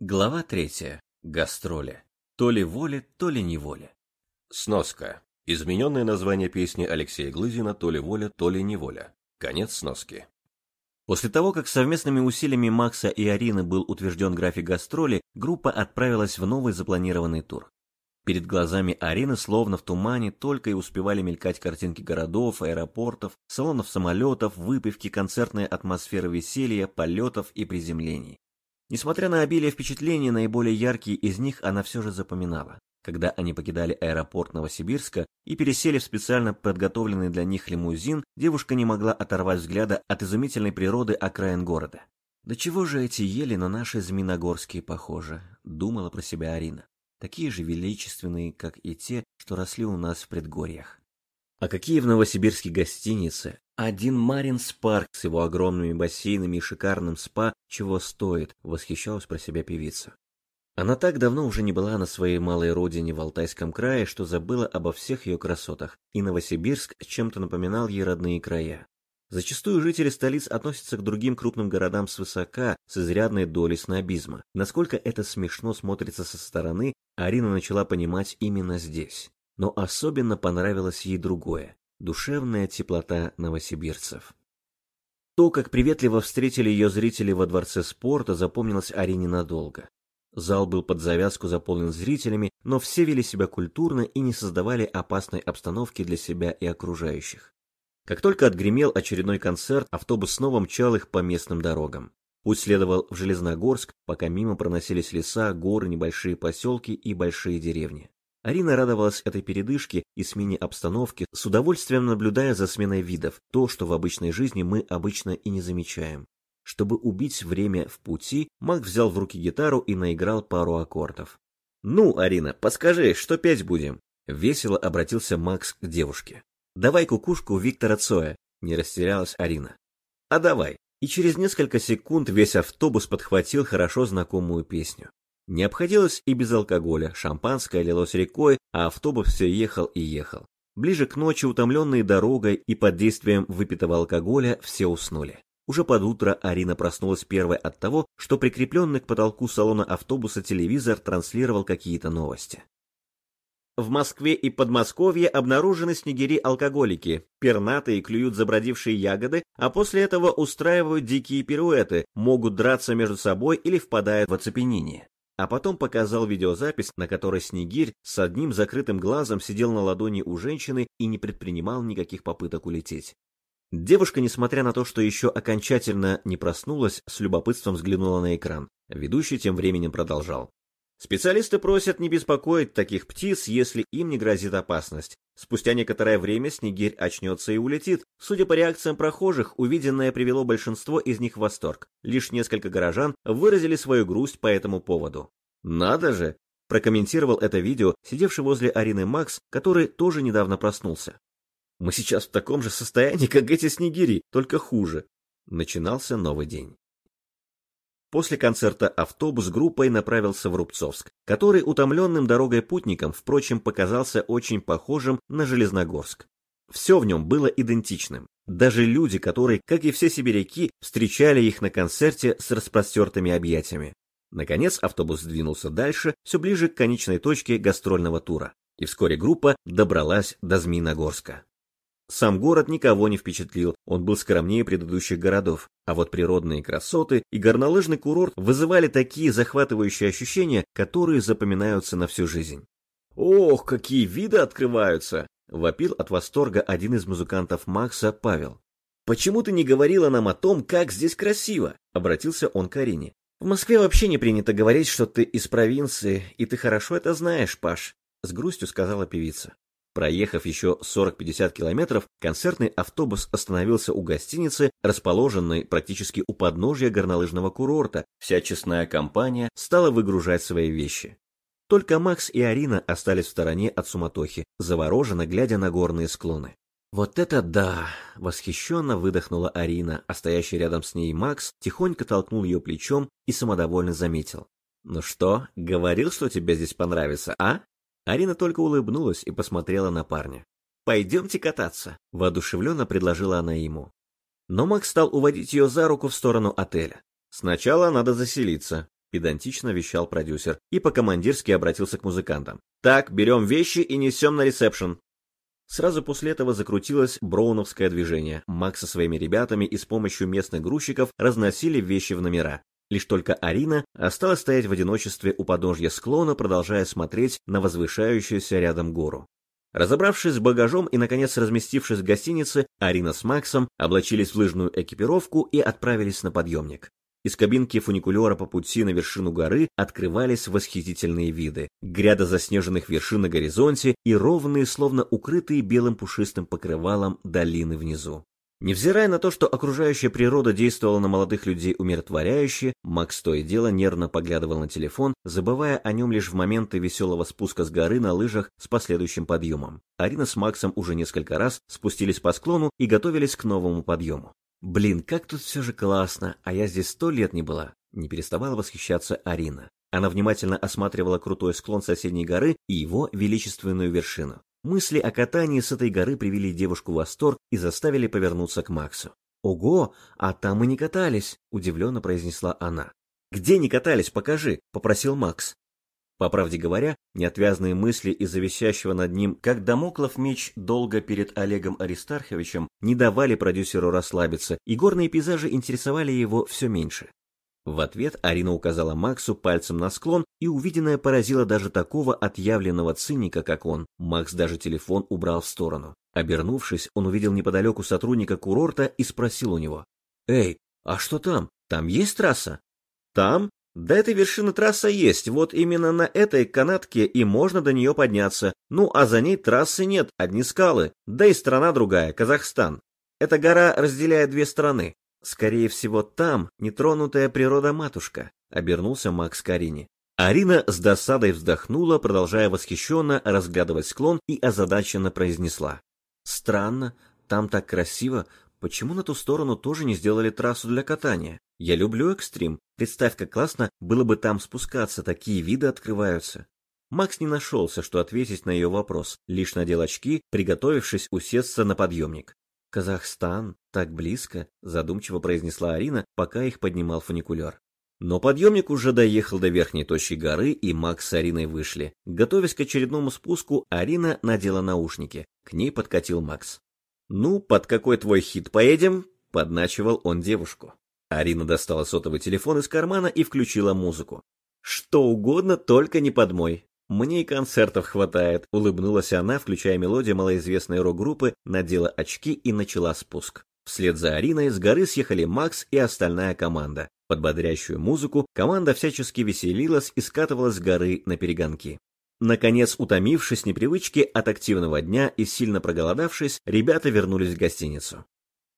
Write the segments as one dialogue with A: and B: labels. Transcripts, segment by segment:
A: Глава третья. Гастроли. То ли воля, то ли неволя.
B: Сноска. Измененное название песни Алексея Глызина «То ли воля, то ли неволя». Конец сноски.
A: После того, как совместными усилиями Макса и Арины был утвержден график гастроли, группа отправилась в новый запланированный тур. Перед глазами Арины, словно в тумане, только и успевали мелькать картинки городов, аэропортов, салонов самолетов, выпивки, концертная атмосфера веселья, полетов и приземлений. Несмотря на обилие впечатлений, наиболее яркие из них она все же запоминала. Когда они покидали аэропорт Новосибирска и пересели в специально подготовленный для них лимузин, девушка не могла оторвать взгляда от изумительной природы окраин города. «Да чего же эти ели на наши зминогорские похожи?» — думала про себя Арина. «Такие же величественные, как и те, что росли у нас в предгорьях». А какие в Новосибирске гостиницы, один Маринс парк с его огромными бассейнами и шикарным спа чего стоит, восхищалась про себя певица. Она так давно уже не была на своей малой родине в Алтайском крае, что забыла обо всех ее красотах, и Новосибирск чем-то напоминал ей родные края. Зачастую жители столиц относятся к другим крупным городам свысока, с изрядной долей снобизма. Насколько это смешно смотрится со стороны, Арина начала понимать именно здесь. Но особенно понравилось ей другое душевная теплота новосибирцев. То, как приветливо встретили ее зрители во дворце спорта, запомнилось Арине надолго. Зал был под завязку заполнен зрителями, но все вели себя культурно и не создавали опасной обстановки для себя и окружающих. Как только отгремел очередной концерт, автобус снова мчал их по местным дорогам. Путь следовал в Железногорск, пока мимо проносились леса, горы, небольшие поселки и большие деревни. Арина радовалась этой передышке и смене обстановки, с удовольствием наблюдая за сменой видов, то, что в обычной жизни мы обычно и не замечаем. Чтобы убить время в пути, Мак взял в руки гитару и наиграл пару аккордов. «Ну, Арина, подскажи, что петь будем?» Весело обратился Макс к девушке. «Давай кукушку Виктора Цоя», — не растерялась Арина. «А давай». И через несколько секунд весь автобус подхватил хорошо знакомую песню. Не обходилось и без алкоголя, шампанское лилось рекой, а автобус все ехал и ехал. Ближе к ночи, утомленные дорогой и под действием выпитого алкоголя, все уснули. Уже под утро Арина проснулась первой от того, что прикрепленный к потолку салона автобуса телевизор транслировал какие-то новости. В Москве и Подмосковье обнаружены снегири-алкоголики. Пернатые клюют забродившие ягоды, а после этого устраивают дикие пируэты, могут драться между собой или впадают в оцепенение а потом показал видеозапись, на которой Снегирь с одним закрытым глазом сидел на ладони у женщины и не предпринимал никаких попыток улететь. Девушка, несмотря на то, что еще окончательно не проснулась, с любопытством взглянула на экран. Ведущий тем временем продолжал. Специалисты просят не беспокоить таких птиц, если им не грозит опасность. Спустя некоторое время снегирь очнется и улетит. Судя по реакциям прохожих, увиденное привело большинство из них в восторг. Лишь несколько горожан выразили свою грусть по этому поводу. «Надо же!» – прокомментировал это видео сидевший возле Арины Макс, который тоже недавно проснулся. «Мы сейчас в таком же состоянии, как эти снегири, только хуже». Начинался новый день. После концерта автобус группой направился в Рубцовск, который утомленным дорогой путникам, впрочем, показался очень похожим на Железногорск. Все в нем было идентичным. Даже люди, которые, как и все сибиряки, встречали их на концерте с распростертыми объятиями. Наконец автобус двинулся дальше, все ближе к конечной точке гастрольного тура. И вскоре группа добралась до Змеиногорска. Сам город никого не впечатлил, он был скромнее предыдущих городов, а вот природные красоты и горнолыжный курорт вызывали такие захватывающие ощущения, которые запоминаются на всю жизнь. «Ох, какие виды открываются!» — вопил от восторга один из музыкантов Макса Павел. «Почему ты не говорила нам о том, как здесь красиво?» — обратился он к Арине. «В Москве вообще не принято говорить, что ты из провинции, и ты хорошо это знаешь, Паш», — с грустью сказала певица. Проехав еще 40-50 километров, концертный автобус остановился у гостиницы, расположенной практически у подножья горнолыжного курорта. Вся честная компания стала выгружать свои вещи. Только Макс и Арина остались в стороне от суматохи, завороженно глядя на горные склоны. «Вот это да!» — восхищенно выдохнула Арина, а стоящий рядом с ней Макс тихонько толкнул ее плечом и самодовольно заметил. «Ну что, говорил, что тебе здесь понравится, а?» Арина только улыбнулась и посмотрела на парня. «Пойдемте кататься», — воодушевленно предложила она ему. Но Макс стал уводить ее за руку в сторону отеля. «Сначала надо заселиться», — педантично вещал продюсер и по-командирски обратился к музыкантам. Так, берем вещи и несем на ресепшн. Сразу после этого закрутилось броуновское движение. Макс со своими ребятами и с помощью местных грузчиков разносили вещи в номера. Лишь только Арина осталась стоять в одиночестве у подножья склона, продолжая смотреть на возвышающуюся рядом гору. Разобравшись с багажом и, наконец, разместившись в гостинице, Арина с Максом облачились в лыжную экипировку и отправились на подъемник. Из кабинки фуникулера по пути на вершину горы открывались восхитительные виды. Гряда заснеженных вершин на горизонте и ровные, словно укрытые белым пушистым покрывалом, долины внизу. Невзирая на то, что окружающая природа действовала на молодых людей умиротворяюще, Макс то и дело нервно поглядывал на телефон, забывая о нем лишь в моменты веселого спуска с горы на лыжах с последующим подъемом. Арина с Максом уже несколько раз спустились по склону и готовились к новому подъему. Блин, как тут все же классно, а я здесь сто лет не была. Не переставала восхищаться Арина. Она внимательно осматривала крутой склон соседней горы и его величественную вершину. Мысли о катании с этой горы привели девушку в восторг и заставили повернуться к Максу. «Ого, а там мы не катались», — удивленно произнесла она. «Где не катались, покажи», — попросил Макс. По правде говоря, неотвязные мысли из-за висящего над ним, как домоклов меч долго перед Олегом Аристарховичем, не давали продюсеру расслабиться, и горные пейзажи интересовали его все меньше. В ответ Арина указала Максу пальцем на склон, и увиденное поразило даже такого отъявленного циника, как он. Макс даже телефон убрал в сторону. Обернувшись, он увидел неподалеку сотрудника курорта и спросил у него. «Эй, а что там? Там есть трасса?» «Там? До этой вершины трасса есть, вот именно на этой канатке и можно до нее подняться. Ну, а за ней трассы нет, одни скалы. Да и страна другая, Казахстан. Эта гора разделяет две страны. Скорее всего, там нетронутая природа-матушка, обернулся Макс к Арине. Арина с досадой вздохнула, продолжая восхищенно разглядывать склон и озадаченно произнесла. «Странно, там так красиво, почему на ту сторону тоже не сделали трассу для катания? Я люблю экстрим, представь, как классно было бы там спускаться, такие виды открываются». Макс не нашелся, что ответить на ее вопрос, лишь надел очки, приготовившись усесться на подъемник. «Казахстан, так близко», — задумчиво произнесла Арина, пока их поднимал фуникулер. Но подъемник уже доехал до верхней точки горы, и Макс с Ариной вышли. Готовясь к очередному спуску, Арина надела наушники. К ней подкатил Макс. «Ну, под какой твой хит поедем?» — подначивал он девушку. Арина достала сотовый телефон из кармана и включила музыку. «Что угодно, только не под мой», «Мне и концертов хватает», — улыбнулась она, включая мелодию малоизвестной рок-группы, надела очки и начала спуск. Вслед за Ариной с горы съехали Макс и остальная команда. Под бодрящую музыку команда всячески веселилась и скатывалась с горы на перегонки. Наконец, утомившись непривычки от активного дня и сильно проголодавшись, ребята вернулись в гостиницу.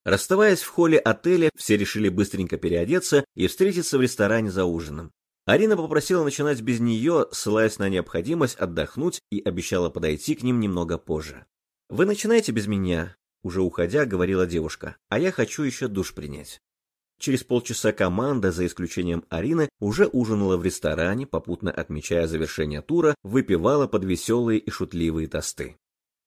A: Расставаясь в холле отеля, все решили быстренько переодеться и встретиться в ресторане за ужином. Арина попросила начинать без нее, ссылаясь на необходимость отдохнуть и обещала подойти к ним немного позже. «Вы начинаете без меня», — уже уходя, говорила девушка, «а я хочу еще душ принять». Через полчаса команда, за исключением Арины, уже ужинала в ресторане, попутно отмечая завершение тура, выпивала под веселые и шутливые тосты.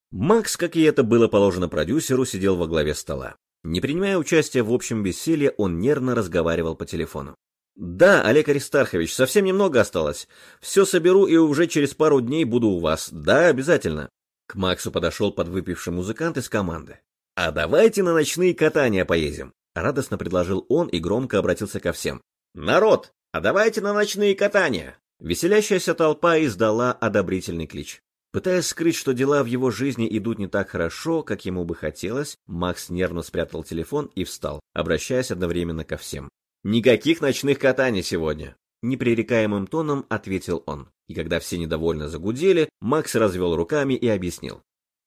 A: Макс, как и это было положено продюсеру, сидел во главе стола. Не принимая участия в общем веселье, он нервно разговаривал по телефону. Да, Олег Аристархович, совсем немного осталось. Все соберу и уже через пару дней буду у вас. Да, обязательно. К Максу подошел подвыпивший музыкант из команды. А давайте на ночные катания поедем. Радостно предложил он и громко обратился ко всем. Народ, а давайте на ночные катания. Веселящаяся толпа издала одобрительный клич. Пытаясь скрыть, что дела в его жизни идут не так хорошо, как ему бы хотелось, Макс нервно спрятал телефон и встал, обращаясь одновременно ко всем. «Никаких ночных катаний сегодня!» Непререкаемым тоном ответил он. И когда все недовольно загудели, Макс развел руками и объяснил.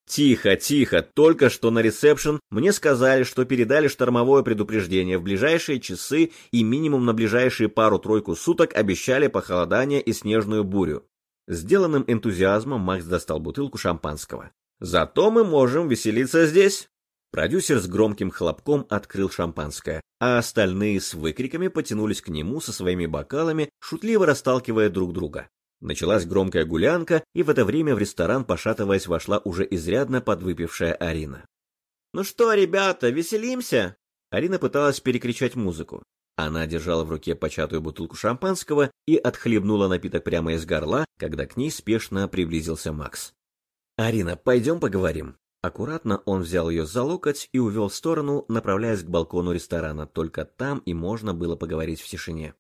A: «Тихо, тихо, только что на ресепшн мне сказали, что передали штормовое предупреждение в ближайшие часы и минимум на ближайшие пару-тройку суток обещали похолодание и снежную бурю». Сделанным энтузиазмом Макс достал бутылку шампанского. «Зато мы можем веселиться здесь!» Продюсер с громким хлопком открыл шампанское, а остальные с выкриками потянулись к нему со своими бокалами, шутливо расталкивая друг друга. Началась громкая гулянка, и в это время в ресторан, пошатываясь, вошла уже изрядно подвыпившая Арина. «Ну что, ребята, веселимся?» Арина пыталась перекричать музыку. Она держала в руке початую бутылку шампанского и отхлебнула напиток прямо из горла, когда к ней спешно приблизился Макс. «Арина, пойдем поговорим». Аккуратно он взял ее за локоть и увел в сторону, направляясь к балкону ресторана. Только там и можно было поговорить в тишине.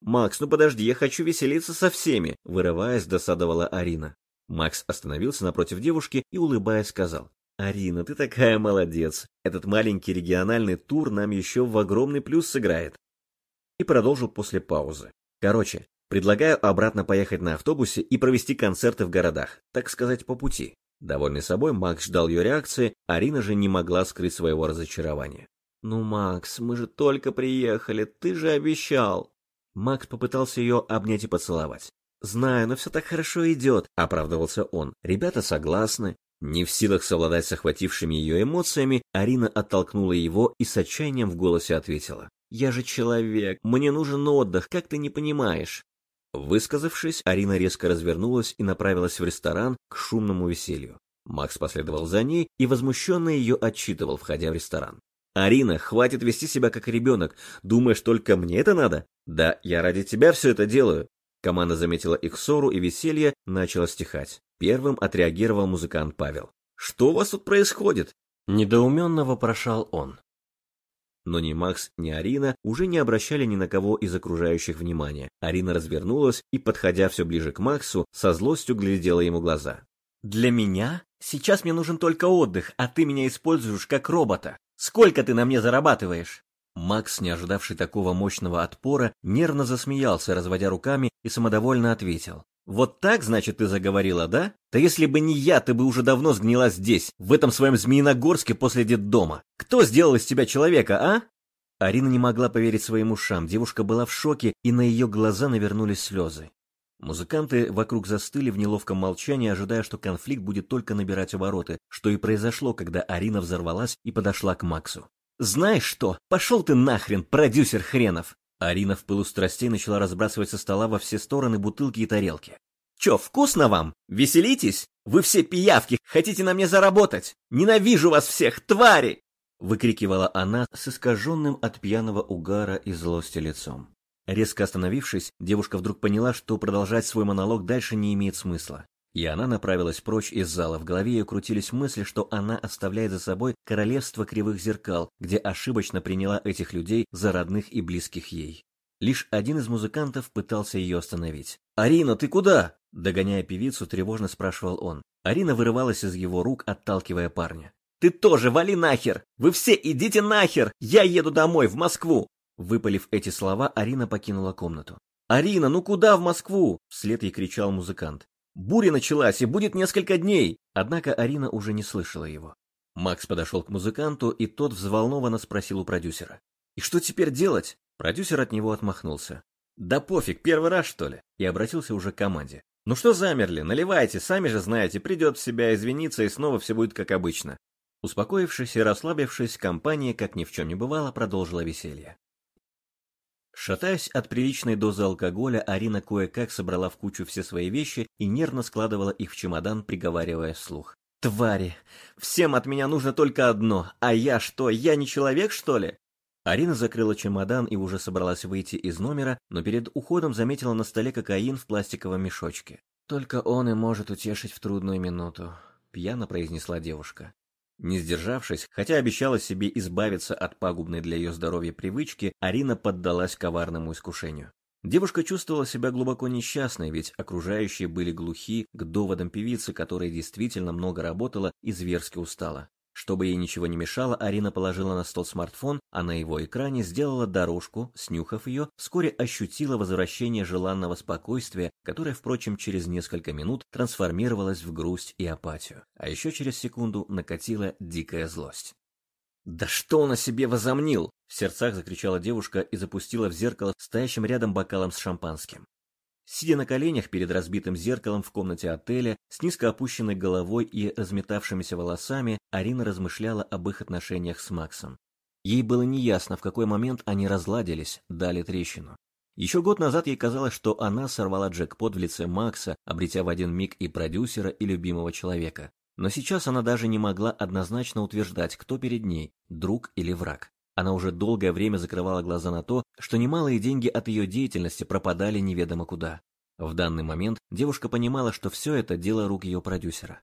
A: «Макс, ну подожди, я хочу веселиться со всеми!» Вырываясь, досадовала Арина. Макс остановился напротив девушки и, улыбаясь, сказал. «Арина, ты такая молодец. Этот маленький региональный тур нам еще в огромный плюс сыграет». И продолжил после паузы. «Короче, предлагаю обратно поехать на автобусе и провести концерты в городах, так сказать, по пути». Довольный собой, Макс ждал ее реакции, Арина же не могла скрыть своего разочарования. «Ну, Макс, мы же только приехали, ты же обещал!» Макс попытался ее обнять и поцеловать. «Знаю, но все так хорошо идет», — оправдывался он. «Ребята согласны». Не в силах совладать с охватившими ее эмоциями, Арина оттолкнула его и с отчаянием в голосе ответила. «Я же человек, мне нужен отдых, как ты не понимаешь?» Высказавшись, Арина резко развернулась и направилась в ресторан к шумному веселью. Макс последовал за ней и возмущенно ее отчитывал, входя в ресторан. «Арина, хватит вести себя как ребенок. Думаешь, только мне это надо? Да, я ради тебя все это делаю. Команда заметила их ссору, и веселье начало стихать. Первым отреагировал музыкант Павел. «Что у вас тут происходит?» Недоуменно вопрошал он. Но ни Макс, ни Арина уже не обращали ни на кого из окружающих внимания. Арина развернулась и, подходя все ближе к Максу, со злостью глядела ему глаза. «Для меня? Сейчас мне нужен только отдых, а ты меня используешь как робота. Сколько ты на мне зарабатываешь?» Макс, не ожидавший такого мощного отпора, нервно засмеялся, разводя руками, и самодовольно ответил. «Вот так, значит, ты заговорила, да? Да если бы не я, ты бы уже давно сгнила здесь, в этом своем Змеиногорске после детдома. Кто сделал из тебя человека, а?» Арина не могла поверить своим ушам, девушка была в шоке, и на ее глаза навернулись слезы. Музыканты вокруг застыли в неловком молчании, ожидая, что конфликт будет только набирать обороты, что и произошло, когда Арина взорвалась и подошла к Максу. «Знаешь что? Пошел ты нахрен, продюсер хренов!» Арина в пылу страстей начала разбрасывать со стола во все стороны бутылки и тарелки. «Че, вкусно вам? Веселитесь? Вы все пиявки, хотите на мне заработать? Ненавижу вас всех, твари!» Выкрикивала она с искаженным от пьяного угара и злости лицом. Резко остановившись, девушка вдруг поняла, что продолжать свой монолог дальше не имеет смысла. И она направилась прочь из зала. В голове ее крутились мысли, что она оставляет за собой королевство кривых зеркал, где ошибочно приняла этих людей за родных и близких ей. Лишь один из музыкантов пытался ее остановить. «Арина, ты куда?» Догоняя певицу, тревожно спрашивал он. Арина вырывалась из его рук, отталкивая парня. «Ты тоже вали нахер! Вы все идите нахер! Я еду домой, в Москву!» Выпалив эти слова, Арина покинула комнату. «Арина, ну куда в Москву?» – вслед ей кричал музыкант. Буря началась и будет несколько дней. Однако Арина уже не слышала его. Макс подошел к музыканту, и тот взволнованно спросил у продюсера. «И что теперь делать?» Продюсер от него отмахнулся. «Да пофиг, первый раз, что ли?» И обратился уже к команде. «Ну что замерли? Наливайте, сами же знаете, придет в себя извиниться, и снова все будет как обычно». Успокоившись и расслабившись, компания, как ни в чем не бывало, продолжила веселье. Шатаясь от приличной дозы алкоголя, Арина кое-как собрала в кучу все свои вещи и нервно складывала их в чемодан, приговаривая вслух. «Твари! Всем от меня нужно только одно, а я что, я не человек, что ли?» Арина закрыла чемодан и уже собралась выйти из номера, но перед уходом заметила на столе кокаин в пластиковом мешочке. «Только он и может утешить в трудную минуту», — пьяно произнесла девушка. Не сдержавшись, хотя обещала себе избавиться от пагубной для ее здоровья привычки, Арина поддалась коварному искушению. Девушка чувствовала себя глубоко несчастной, ведь окружающие были глухи к доводам певицы, которая действительно много работала и зверски устала. Чтобы ей ничего не мешало, Арина положила на стол смартфон, а на его экране сделала дорожку, снюхав ее, вскоре ощутила возвращение желанного спокойствия, которое, впрочем, через несколько минут трансформировалось в грусть и апатию. А еще через секунду накатила дикая злость. «Да что он о себе возомнил?» В сердцах закричала девушка и запустила в зеркало стоящим рядом бокалом с шампанским. Сидя на коленях перед разбитым зеркалом в комнате отеля, с низко опущенной головой и разметавшимися волосами, Арина размышляла об их отношениях с Максом. Ей было неясно, в какой момент они разладились, дали трещину. Еще год назад ей казалось, что она сорвала джекпот в лице Макса, обретя в один миг и продюсера, и любимого человека. Но сейчас она даже не могла однозначно утверждать, кто перед ней, друг или враг. Она уже долгое время закрывала глаза на то, что немалые деньги от ее деятельности пропадали неведомо куда. В данный момент девушка понимала, что все это дело рук ее продюсера.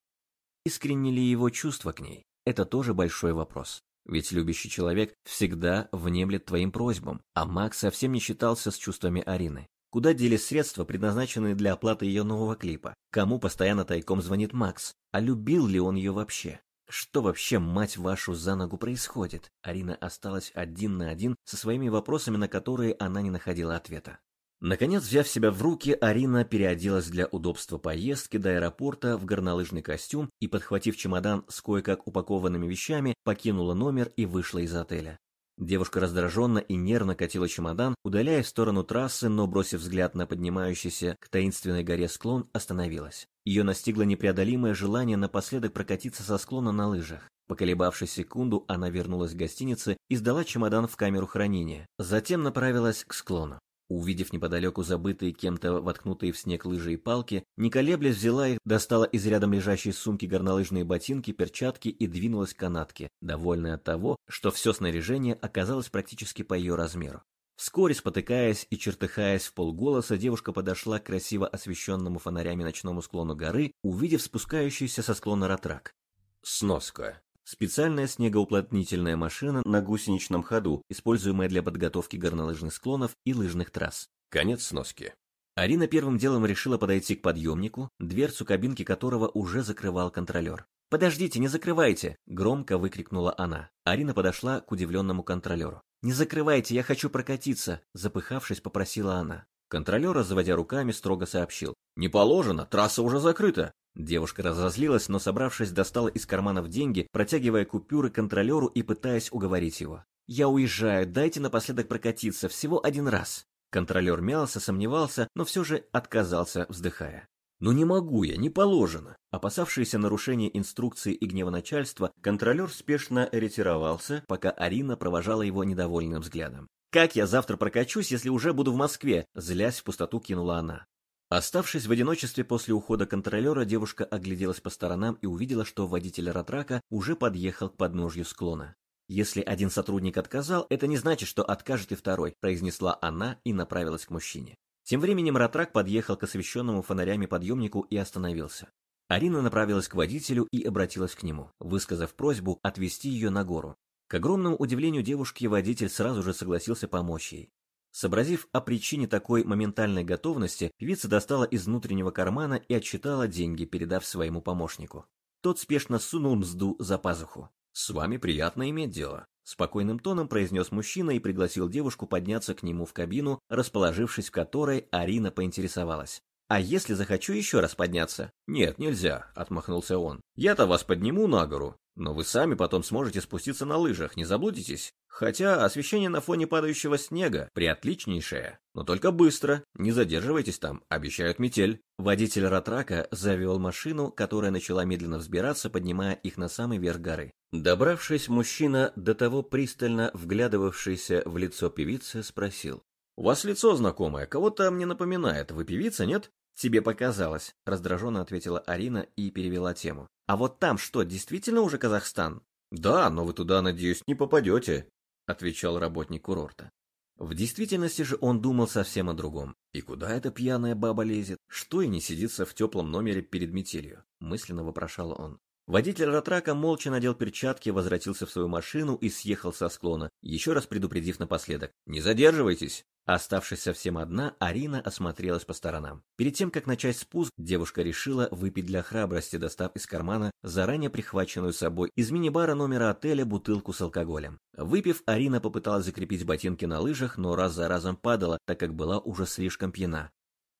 A: Искренне ли его чувства к ней? Это тоже большой вопрос. Ведь любящий человек всегда внемлет твоим просьбам, а Макс совсем не считался с чувствами Арины. Куда делись средства, предназначенные для оплаты ее нового клипа? Кому постоянно тайком звонит Макс? А любил ли он ее вообще? Что вообще, мать вашу, за ногу происходит? Арина осталась один на один со своими вопросами, на которые она не находила ответа. Наконец, взяв себя в руки, Арина переоделась для удобства поездки до аэропорта в горнолыжный костюм и, подхватив чемодан с кое-как упакованными вещами, покинула номер и вышла из отеля. Девушка раздраженно и нервно катила чемодан, удаляясь в сторону трассы, но, бросив взгляд на поднимающийся к таинственной горе склон, остановилась. Ее настигло непреодолимое желание напоследок прокатиться со склона на лыжах. Поколебавшись секунду, она вернулась в гостинице и сдала чемодан в камеру хранения. Затем направилась к склону. Увидев неподалеку забытые кем-то воткнутые в снег лыжи и палки, не колеблясь взяла их, достала из рядом лежащей сумки горнолыжные ботинки, перчатки и двинулась к канатке, довольная от того, что все снаряжение оказалось практически по ее размеру. Вскоре, спотыкаясь и чертыхаясь в полголоса, девушка подошла к красиво освещенному фонарями ночному склону горы, увидев спускающийся со склона ратрак.
B: Сноска.
A: Специальная снегоуплотнительная машина на гусеничном ходу, используемая для подготовки горнолыжных склонов и лыжных трасс.
B: Конец сноски.
A: Арина первым делом решила подойти к подъемнику, дверцу кабинки которого уже закрывал контролер. «Подождите, не закрывайте!» – громко выкрикнула она. Арина подошла к удивленному контролеру. «Не закрывайте, я хочу прокатиться!» – запыхавшись, попросила она. Контролер, разводя руками, строго сообщил. «Не положено, трасса уже закрыта!» Девушка разозлилась, но, собравшись, достала из карманов деньги, протягивая купюры контролеру и пытаясь уговорить его. «Я уезжаю, дайте напоследок прокатиться, всего один раз!» Контролер мялся, сомневался, но все же отказался, вздыхая. «Ну не могу я, не положено!» Опасавшийся нарушения инструкции и гнева начальства, контролер спешно ретировался, пока Арина провожала его недовольным взглядом. «Как я завтра прокачусь, если уже буду в Москве?» Злясь в пустоту кинула она. Оставшись в одиночестве после ухода контролера, девушка огляделась по сторонам и увидела, что водитель Ратрака уже подъехал к подножью склона. «Если один сотрудник отказал, это не значит, что откажет и второй», произнесла она и направилась к мужчине. Тем временем Ратрак подъехал к освещенному фонарями подъемнику и остановился. Арина направилась к водителю и обратилась к нему, высказав просьбу отвезти ее на гору. К огромному удивлению девушки водитель сразу же согласился помочь ей. Сообразив о причине такой моментальной готовности, певица достала из внутреннего кармана и отсчитала деньги, передав своему помощнику. Тот спешно сунул мзду за пазуху. «С вами приятно иметь дело», Спокойным тоном произнес мужчина и пригласил девушку подняться к нему в кабину, расположившись в которой Арина поинтересовалась. «А если захочу еще раз подняться?» «Нет, нельзя», — отмахнулся он. «Я-то вас подниму на гору, но вы сами потом сможете спуститься на лыжах, не заблудитесь. Хотя освещение на фоне падающего снега приотличнейшее. Но только быстро, не задерживайтесь там, обещают метель». Водитель Ратрака завел машину, которая начала медленно взбираться, поднимая их на самый верх горы. Добравшись, мужчина, до того пристально вглядывавшийся в лицо певицы, спросил. «У вас лицо знакомое, кого-то мне напоминает. Вы певица, нет?» «Тебе показалось», — раздраженно ответила Арина и перевела тему. «А вот там что, действительно уже Казахстан?» «Да, но вы туда, надеюсь, не попадете», — отвечал работник курорта. В действительности же он думал совсем о другом. И куда эта пьяная баба лезет? Что и не сидится в теплом номере перед метелью? Мысленно вопрошал он. Водитель Ратрака молча надел перчатки, возвратился в свою машину и съехал со склона, еще раз предупредив напоследок. «Не задерживайтесь!» Оставшись совсем одна, Арина осмотрелась по сторонам. Перед тем, как начать спуск, девушка решила выпить для храбрости, достав из кармана заранее прихваченную собой из мини-бара номера отеля бутылку с алкоголем. Выпив, Арина попыталась закрепить ботинки на лыжах, но раз за разом падала, так как была уже слишком пьяна.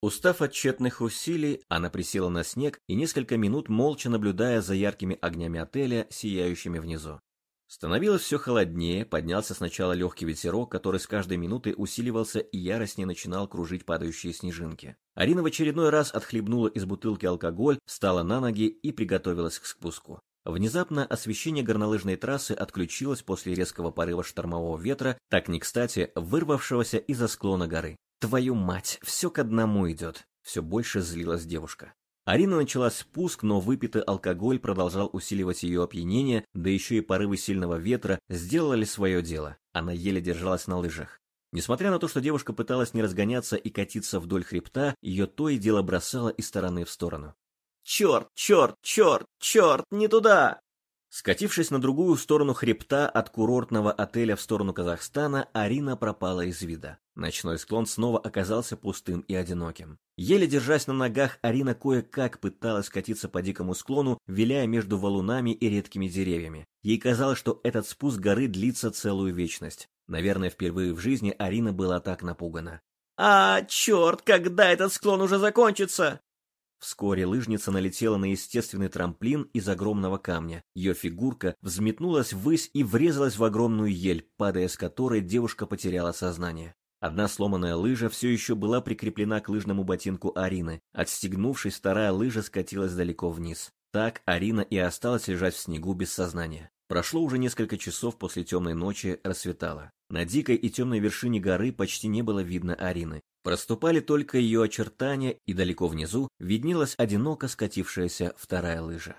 A: Устав от тщетных усилий, она присела на снег и несколько минут молча наблюдая за яркими огнями отеля, сияющими внизу. Становилось все холоднее, поднялся сначала легкий ветерок, который с каждой минутой усиливался и яростнее начинал кружить падающие снежинки. Арина в очередной раз отхлебнула из бутылки алкоголь, встала на ноги и приготовилась к спуску. Внезапно освещение горнолыжной трассы отключилось после резкого порыва штормового ветра, так не кстати, вырвавшегося из-за склона горы. «Твою мать, все к одному идет!» Все больше злилась девушка. Арина начала спуск, но выпитый алкоголь продолжал усиливать ее опьянение, да еще и порывы сильного ветра сделали свое дело. Она еле держалась на лыжах. Несмотря на то, что девушка пыталась не разгоняться и катиться вдоль хребта, ее то и дело бросало из стороны в сторону. «Черт, черт, черт, черт, не туда!» Скатившись на другую сторону хребта от курортного отеля в сторону Казахстана, Арина пропала из вида. Ночной склон снова оказался пустым и одиноким. Еле держась на ногах, Арина кое-как пыталась скатиться по дикому склону, виляя между валунами и редкими деревьями. Ей казалось, что этот спуск горы длится целую вечность. Наверное, впервые в жизни Арина была так напугана. «А, черт, когда этот склон уже закончится?» Вскоре лыжница налетела на естественный трамплин из огромного камня. Ее фигурка взметнулась ввысь и врезалась в огромную ель, падая с которой девушка потеряла сознание. Одна сломанная лыжа все еще была прикреплена к лыжному ботинку Арины. Отстегнувшись, вторая лыжа скатилась далеко вниз. Так Арина и осталась лежать в снегу без сознания. Прошло уже несколько часов после темной ночи, рассветало. На дикой и темной вершине горы почти не было видно Арины. Проступали только ее очертания, и далеко внизу виднелась одиноко скатившаяся вторая лыжа.